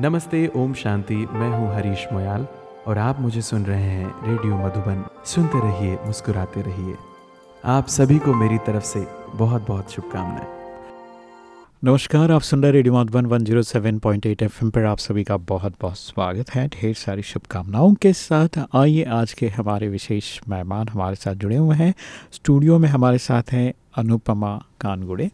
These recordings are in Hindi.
नमस्ते, ओम शांति। मैं हूँ हरीश मोयाल और आप मुझे सुन रहे हैं रेडियो मधुबन। सुनते रहिए, मुस्कुराते रहिए। आप सभी को मेरी तरफ़ से बहुत बहुत शुभकामनाएँ। नमस्कार, आप सुन रहे रेडियो मधुबन 107.8 एफएम पर आप सभी का बहुत बहुत स्वागत है। ढेर सारी शुभकामनाओं के साथ आइए आज के हमारे विशेष मेहमान हमारे साथ जुड़े हुए हैं। स्टूडियो में हमारे साथ हैं अनुपमा कानगुड़े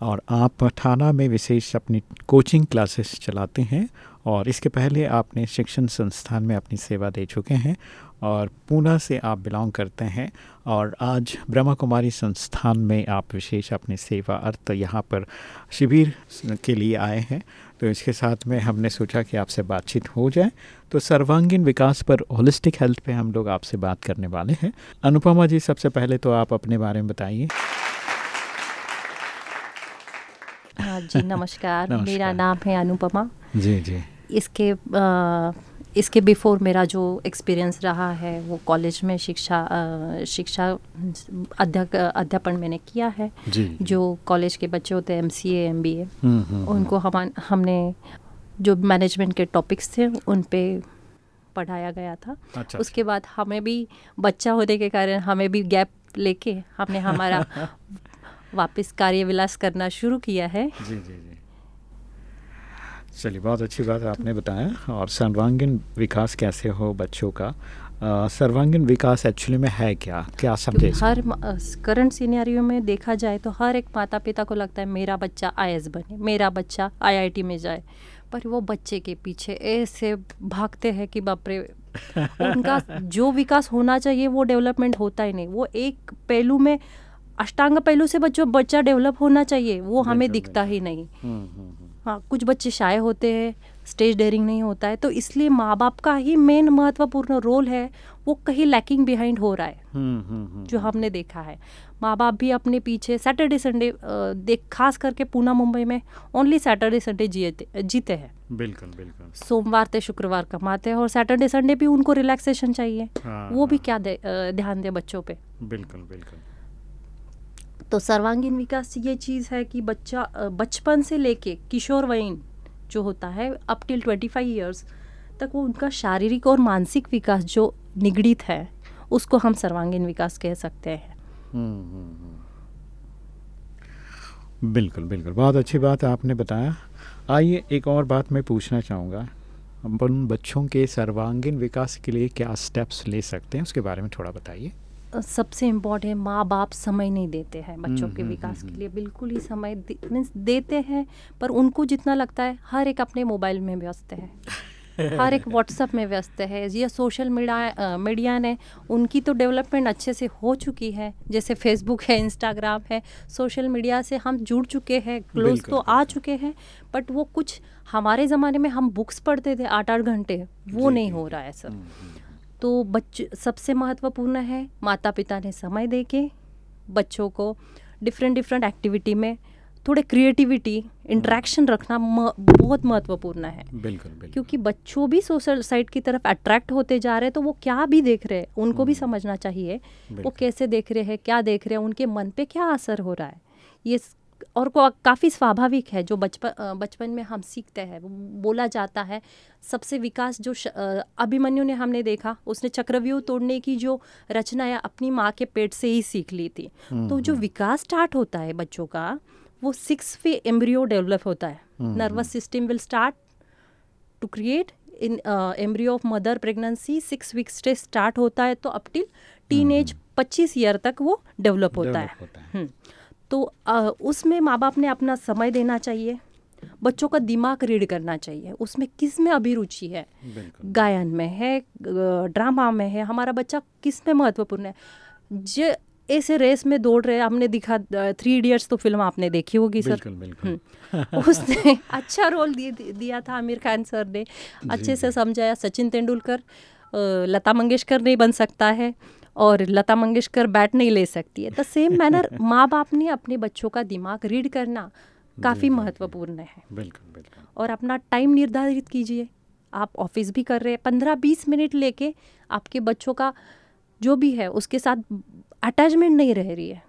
और आप थाना में विशेष अपनी कोचिंग क्लासेस चलाते हैं और इसके पहले आपने शिक्षण संस्थान में अपनी सेवा दे चुके हैं और पूना से आप बिलोंग करते हैं और आज ब्रह्मा कुमारी संस्थान में आप विशेष अपनी सेवा अर्थ यहाँ पर शिविर के लिए आए हैं। तो इसके साथ में हमने सोचा कि आपसे बातचीत हो जाए। तो सर्वांगीण विकास पर होलिस्टिक हेल्थ पे हम लोग आपसे बात करने वाले हैं। अनुपमा जी सबसे पहले तो आप अपने बारे में बताइए। हाँ जी नमस्कार, नमस्कार। मेरा नाम है अनुपमा। जी जी। इसके आ, इसके बिफोर मेरा जो एक्सपीरियंस रहा है वो कॉलेज में शिक्षा आ, शिक्षा अध्याप अध्यापन मैंने किया है। जी। जो कॉलेज के बच्चे होते हैं M C M B A उनको हम हमने जो मैनेजमेंट के टॉपिक्स थे उन पे पढ़ाया गया था। अच्छा उसके बाद हमें भी बच्चा होने के कारण हमें भी गैप लेके हमने हमारा वापस कार्य विलास करना शुरू किया है। जी जी जी। चलिए बहुत अच्छी बात आपने बताया। और सर्वांगीण विकास कैसे हो बच्चों का? सर्वांगीण विकास एक्चुअली में है क्या? क्या समझे हर करंट सिनेरियो में देखा जाए तो हर एक माता पिता को लगता है मेरा बच्चा आई बने मेरा बच्चा आईआईटी में जाए। पर वो बच्चे के पीछे ऐसे भागते हैं कि बापरे उनका जो विकास होना चाहिए वो डेवलपमेंट होता ही नहीं। वो एक पहलू में अष्टांग पहलू से बच्चों बच्चा डेवलप होना चाहिए वो हमें दिखता ही नहीं। हम्म, हम्म, हम्म, हाँ कुछ बच्चे शाये होते हैं स्टेज डेयरिंग नहीं होता है तो इसलिए माँ बाप का ही मेन महत्वपूर्ण रोल है वो कहीं लैकिंग बिहाइंड हो रहा है हम्म, हम्म, हम्म, जो हमने देखा है। माँ बाप भी अपने पीछे सैटरडे संडे देख खास करके पूना मुंबई में ओनली सैटरडे संडे जीते जीते हैं। बिल्कुल बिल्कुल। सोमवार से शुक्रवार कमाते हैं और सैटरडे संडे भी उनको रिलैक्सेशन चाहिए। हाँ, वो भी हाँ, क्या दे, ध्यान दे बच्चों पे। बिल्कुल बिल्कुल। तो सर्वांगीण विकास ये चीज़ है कि बच्चा बचपन से लेके किशोर वयीन जो होता है up till twenty five years तक वो उनका शारीरिक और मानसिक विकास जो निगड़ित है उसको हम सर्वांगीण विकास कह सकते हैं। हम्म, हम्म, हम्म। बिल्कुल बिल्कुल। बहुत अच्छी बात आपने बताया। आइए एक और बात मैं पूछना चाहूँगा। हम बच्चों के सर्वांगीण विकास के लिए क्या स्टेप्स ले सकते हैं उसके बारे में थोड़ा बताइए। सबसे इम्पोर्टेंट है माँ बाप समय नहीं देते हैं बच्चों हम्म, के हम्म, विकास हम्म, के लिए। बिल्कुल ही समय मीन्स देते हैं पर उनको जितना लगता है हर एक अपने मोबाइल में व्यस्त है। हर एक व्हाट्सएप में व्यस्त है या सोशल मीडिया मीडिया ने उनकी तो डेवलपमेंट अच्छे से हो चुकी है जैसे फेसबुक है इंस्टाग्राम है सोशल मीडिया से हम जुड़ चुके हैं क्लोज तो आ चुके हैं बट वो कुछ हमारे ज़माने में हम बुक्स पढ़ते थे आठ आठ घंटे वो नहीं हो रहा है सर हम्म, हम्म, तो बच्चे सबसे महत्वपूर्ण है माता पिता ने समय दे के बच्चों को डिफरेंट डिफरेंट एक्टिविटी में थोड़े क्रिएटिविटी इंट्रैक्शन रखना म, बहुत महत्वपूर्ण है। बिल्कुल बिल्कुल। क्योंकि बच्चों भी सोशल साइड की तरफ़ अट्रैक्ट होते जा रहे हैं तो वो क्या भी देख रहे हैं उनको भी हम्म। समझना चाहिए वो कैसे देख रहे हैं क्या देख रहे हैं उनके मन पे क्या असर हो रहा है। ये और को काफ़ी स्वाभाविक है जो बचपन बचपन में हम सीखते हैं वो बोला जाता है सबसे विकास जो अभिमन्यु ने हमने देखा उसने चक्रव्यूह तोड़ने की जो रचना है अपनी माँ के पेट से ही सीख ली थी। हम्म, तो जो हम्म, विकास स्टार्ट होता है बच्चों का वो सिक्स फे एम्ब्रियो डेवलप होता है। हम्म, nervous system will start to create in embryo of mother pregnancy six weeks से स्टार्ट होता है तो अप टिल टीन एज पच्चीस ईयर तक वो डेवलप होता है। तो उसमें माँ बाप ने अपना समय देना चाहिए। बच्चों का दिमाग रीड करना चाहिए। उसमें किसमें अभिरुचि है? गायन में है ड्रामा में है हमारा बच्चा किसमें महत्वपूर्ण है? जो ऐसे रेस में दौड़ रहे हमने दिखा थ्री इडियट्स तो फ़िल्म आपने देखी होगी सर। बिल्कुल बिल्कुल। हम्म। उसने अच्छा रोल दिए दिया था आमिर खान सर ने। अच्छे से समझाया। सचिन तेंदुलकर लता मंगेशकर नहीं बन सकता है। और लता मंगेशकर बैट नहीं ले सकती है। द सेम मैनर माँ बाप ने अपने बच्चों का दिमाग रीड करना काफ़ी। महत्वपूर्ण है। बिल्कुल बिल्कुल और अपना टाइम निर्धारित कीजिए। आप ऑफ़िस भी कर रहे हैं पंद्रह बीस मिनट लेके आपके बच्चों का जो भी है उसके साथ अटैचमेंट नहीं रह रही है।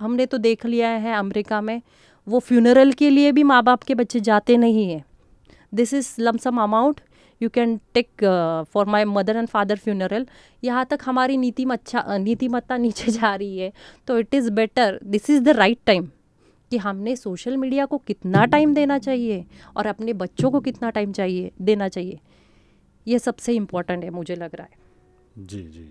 हमने तो देख लिया है अमेरिका में वो फ्यूनरल के लिए भी माँ बाप के बच्चे जाते नहीं हैं। This is lump sum amount you can take for my mother and father funeral यहाँ तक हमारी नीतिमत्ता नीतिमत्ता नीचे जा रही है। तो it is better this is the right time कि हमने सोशल मीडिया को कितना टाइम देना चाहिए और अपने बच्चों को कितना टाइम चाहिए देना चाहिए। ये सबसे इम्पोर्टेंट है मुझे लग रहा है। जी जी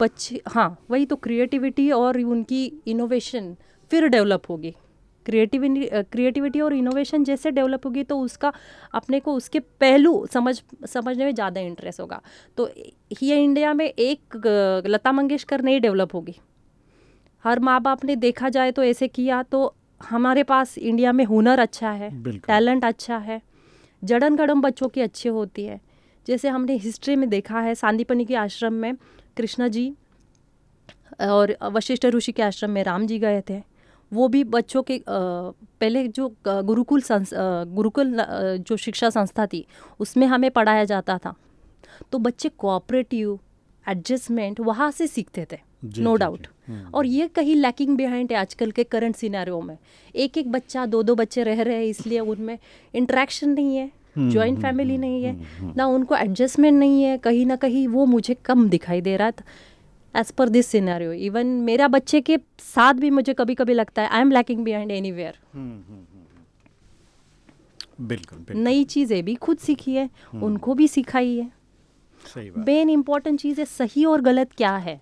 बच्चे हाँ वही तो क्रिएटिविटी और उनकी इनोवेशन फिर डेवलप होगी। क्रिएटिविटी क्रिएटिविटी और इनोवेशन जैसे डेवलप होगी तो उसका अपने को उसके पहलू समझ समझने में ज़्यादा इंटरेस्ट होगा। तो ये इंडिया में एक लता मंगेशकर नहीं डेवलप होगी। हर माँ बाप ने देखा जाए तो ऐसे किया तो हमारे पास इंडिया में हुनर अच्छा है टैलेंट अच्छा है जड़न गड़म बच्चों की अच्छी होती है। जैसे हमने हिस्ट्री में देखा है सांदीपनी के आश्रम में कृष्णा जी और वशिष्ठ ऋषि के आश्रम में राम जी गए थे। वो भी बच्चों के पहले जो गुरुकुल गुरुकुल जो शिक्षा संस्था थी उसमें हमें पढ़ाया जाता था। तो बच्चे कोऑपरेटिव एडजस्टमेंट वहाँ से सीखते थे नो डाउट हम्म। और ये कहीं लैकिंग बिहाइंड है आजकल के करंट सिनेरियो में। एक एक बच्चा दो दो बच्चे रह रहे हैं इसलिए उनमें इंट्रैक्शन नहीं है ज्वाइंट हम्म, फैमिली हम्म, नहीं है ना उनको एडजस्टमेंट नहीं है कहीं ना कहीं वो मुझे कम दिखाई दे रहा था। As per this scenario even मेरा बच्चे के साथ भी मुझे कभी कभी लगता है I am lacking behind anywhere बिल्कुल नई चीज़ें भी खुद सीखी है उनको भी सिखाई है। मेन इंपॉर्टेंट चीज़ है सही और गलत क्या है?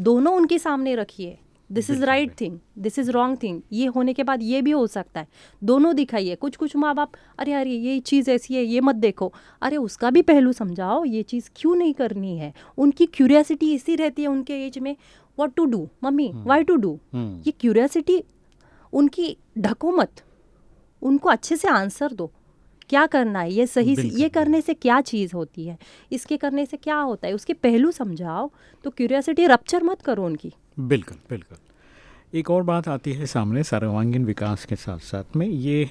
दोनों उनके सामने रखिए this is right thing this is wrong thing ये होने के बाद ये भी हो सकता है। दोनों दिखाइए। कुछ कुछ माँ बाप अरे अरे ये चीज़ ऐसी है ये मत देखो। अरे उसका भी पहलू समझाओ ये चीज़ क्यों नहीं करनी है? उनकी क्यूरियासिटी इसी रहती है उनके एज में। What to do mummy why to do ये क्यूरियासिटी उनकी ढको मत। उनको अच्छे से आंसर दो। क्या करना है? ये सही से ये करने से क्या चीज़ होती है? इसके करने से क्या होता है? उसके पहलू समझाओ तो क्यूरियासिटी रप्चर मत करो उनकी। बिल्कुल बिल्कुल। एक और बात आती है सामने सर्वांगीण विकास के साथ साथ में ये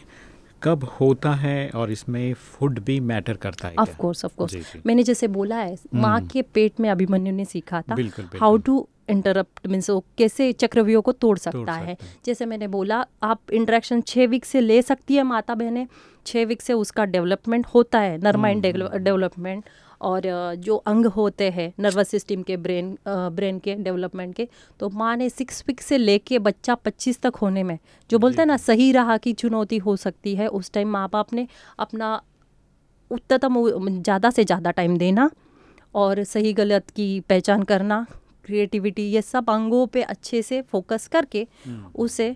कब होता है और इसमें फ़ूड भी मैटर करता है ऑफ़ कोर्स ऑफ़ कोर्स मैंने जैसे बोला है माँ हम्म। के पेट में अभिमन्यु ने सीखा था। हाउ टू इंटरप्ट मीन्स वो कैसे चक्रव्यूह को तोड़ सकता, तोड़ सकता है। जैसे मैंने बोला आप इंटरेक्शन छः वीक से ले सकती है माता बहनें छः वीक से उसका डेवलपमेंट होता है नरमाइन डेवलपमेंट और जो अंग होते हैं नर्वस सिस्टम के ब्रेन ब्रेन के डेवलपमेंट के तो माँ ने सिक्स वीक से लेके बच्चा पच्चीस तक होने में जो बोलते हैं ना सही राह की चुनौती हो सकती है उस टाइम माँ बाप ने अपना उच्चतम ज़्यादा से ज़्यादा टाइम देना और सही गलत की पहचान करना क्रिएटिविटी ये सब अंगों पे अच्छे से फोकस करके हम्म। उसे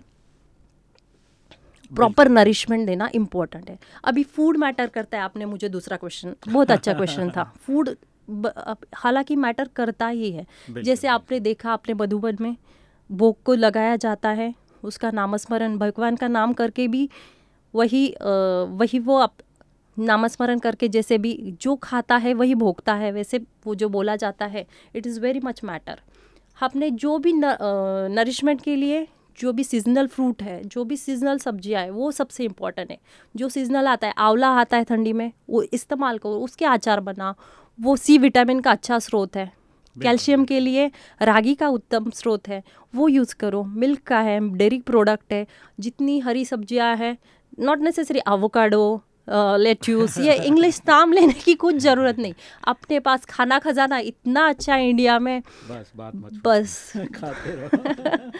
प्रॉपर नरिशमेंट देना इम्पोर्टेंट है। अभी फ़ूड मैटर करता है आपने मुझे दूसरा क्वेश्चन बहुत अच्छा क्वेश्चन था। फ़ूड हालाँकि मैटर करता ही है। जैसे आपने देखा आपने मधुबन में भोग को लगाया जाता है उसका नामस्मरण भगवान का नाम करके भी वही वही वो आप नामस्मरण करके जैसे भी जो खाता है वही भोगता है वैसे वो जो बोला जाता है it is very much matter हमने जो भी नरिशमेंट के लिए जो भी सीजनल फ्रूट है जो भी सीजनल सब्ज़ियाँ है वो सबसे इंपॉर्टेंट है। जो सीजनल आता है आंवला आता है ठंडी में वो इस्तेमाल करो उसके आचार बना। वो सी विटामिन का अच्छा स्रोत है। कैल्शियम के लिए रागी का उत्तम स्रोत है। वो यूज़ करो। मिल्क का है डेयरी प्रोडक्ट है। जितनी हरी सब्ज़ियाँ हैं नॉट नेसेसरी आवोकाडो लेट्यूस ये इंग्लिश नाम लेने की कुछ ज़रूरत नहीं। अपने पास खाना खजाना इतना अच्छा है इंडिया में। बस बात मत बस। खाते रहो।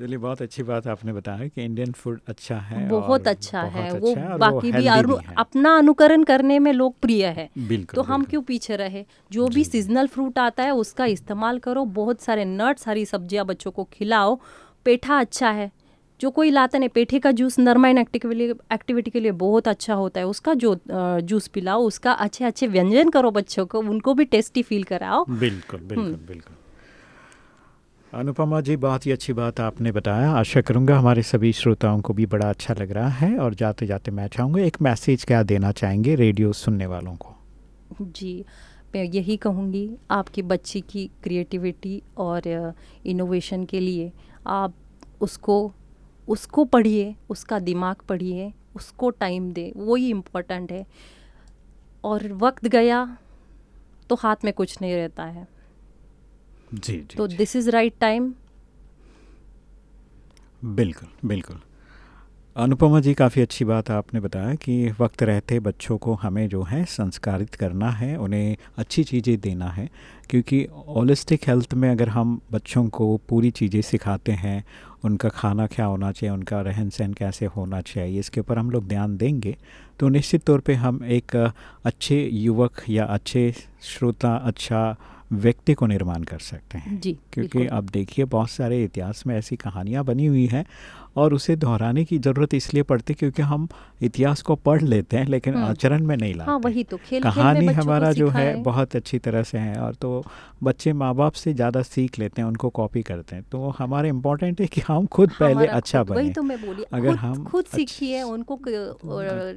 चलिए बहुत अच्छी बात आपने बताया कि इंडियन फ़ूड अच्छा है बहुत अच्छा बहुत है। अच्छा वो है बाकी वो भी, अनु, भी अपना अनुकरण करने में लोकप्रिय है। तो हम क्यों पीछे रहे? जो भी सीजनल फ्रूट आता है उसका इस्तेमाल करो। बहुत सारे नट्स हरी सब्ज़ियाँ बच्चों को खिलाओ। पेठा अच्छा है। जो कोई लाता नहीं पेठे का जूस नरमाइन एक्टिविटी एक्टिविटी के लिए बहुत अच्छा होता है। उसका जो जूस पिलाओ उसका अच्छे अच्छे व्यंजन करो बच्चों को उनको भी टेस्टी फील कराओ। बिल्कुल बिल्कुल हम्म। बिल्कुल। अनुपमा जी बहुत ही अच्छी बात आपने बताया। आशा करूँगा हमारे सभी श्रोताओं को भी बड़ा अच्छा लग रहा है और जाते जाते मैं चाहूँगा एक मैसेज क्या देना चाहेंगे रेडियो सुनने वालों को? जी मैं यही कहूँगी आपके बच्ची की क्रिएटिविटी और इनोवेशन के लिए आप उसको उसको पढ़िए उसका दिमाग पढ़िए उसको टाइम दे वही इम्पोर्टेंट है। और वक्त गया तो हाथ में कुछ नहीं रहता है। जी जी तो दिस इज़ राइट टाइम बिल्कुल बिल्कुल। अनुपमा जी काफ़ी अच्छी बात आपने बताया कि वक्त रहते बच्चों को हमें जो है संस्कारित करना है उन्हें अच्छी चीज़ें देना है। क्योंकि ओलिस्टिक हेल्थ में अगर हम बच्चों को पूरी चीज़ें सिखाते हैं उनका खाना क्या होना चाहिए उनका रहन सहन कैसे होना चाहिए इसके ऊपर हम लोग ध्यान देंगे तो निश्चित तौर पे हम एक अच्छे युवक या अच्छे श्रोता अच्छा व्यक्ति को निर्माण कर सकते हैं। जी क्योंकि अब देखिए बहुत सारे इतिहास में ऐसी कहानियाँ बनी हुई हैं और उसे दोहराने की ज़रूरत इसलिए पड़ती क्योंकि हम इतिहास को पढ़ लेते हैं लेकिन हम्म। आचरण में नहीं लाते। हाँ वही तो खेल कहानी खेल में हमारा जो है बहुत अच्छी तरह से है और तो बच्चे माँ बाप से ज़्यादा सीख लेते हैं उनको कॉपी करते हैं। तो हमारे इम्पोर्टेंट है कि हम खुद पहले अच्छा बने। तो मैं बोली अगर हम खुद सीखिए उनको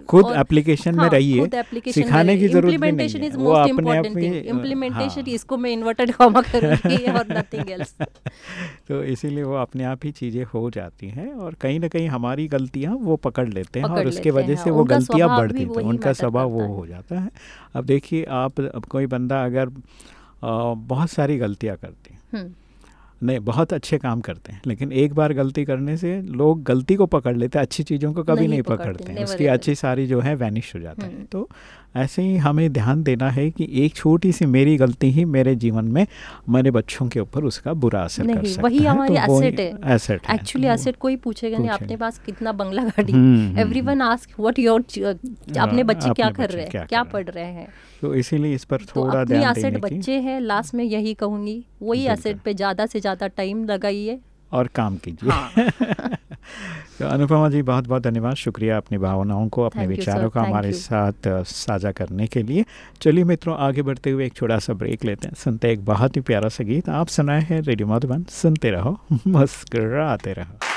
खुद एप्लीकेशन में हाँ, रहिए सिखाने की ज़रूरत नहीं है। वो अपने आप में thing. हाँ, इसको मैं इन्वर्टेड कॉमा करूँगी और नथिंग एल्स तो इसीलिए वो अपने आप ही चीज़ें हो जाती हैं और कहीं ना कहीं हमारी गलतियाँ वो पकड़ लेते हैं और उसके वजह से वो गलतियाँ बढ़ती हैं उनका स्वभाव वो हो। जाता है। अब देखिए आप कोई बंदा अगर बहुत सारी गलतियाँ करते हैं हम्म, नहीं बहुत अच्छे काम करते हैं लेकिन एक बार गलती करने से लोग गलती को पकड़ लेते हैं अच्छी चीज़ों को कभी नहीं नहीं पकड़ते, पकड़ते हैं उसकी अच्छी सारी जो है वैनिश हो जाता है। हम्म। तो ऐसे ही हमें ध्यान देना है कि एक छोटी सी मेरी गलती ही मेरे जीवन में मेरे बच्चों के ऊपर उसका बुरा असर कर सकता वही है। हमारी तो वो asset है। एसेट है। एक्चुअली तो एसेट कोई पूछेगा नहीं आपने पास कितना बंगला गाड़ी एवरीवन आस्क व्हाट योर अपने बच्चे क्या कर रहे हैं क्या पढ़ रहे हैं। तो इसीलिए इस पर तो थोड़ा ध्यान एसेट बच्चे हैं लास्ट में यही कहूँगी। वही एसेट पे ज़्यादा से ज़्यादा टाइम लगाइए। और काम कीजिए। हाँ। तो अनुपमा जी बहुत बहुत धन्यवाद। शुक्रिया अपनी भावनाओं को अपने विचारों का हमारे साथ साझा करने के लिए। चलिए मित्रों आगे बढ़ते हुए एक छोटा सा ब्रेक लेते हैं। सुनते हैं एक बहुत ही प्यारा सा गीत। आप सुनाए हैं रेडियो मधुबन। सुनते रहो मुस्कराते रहो।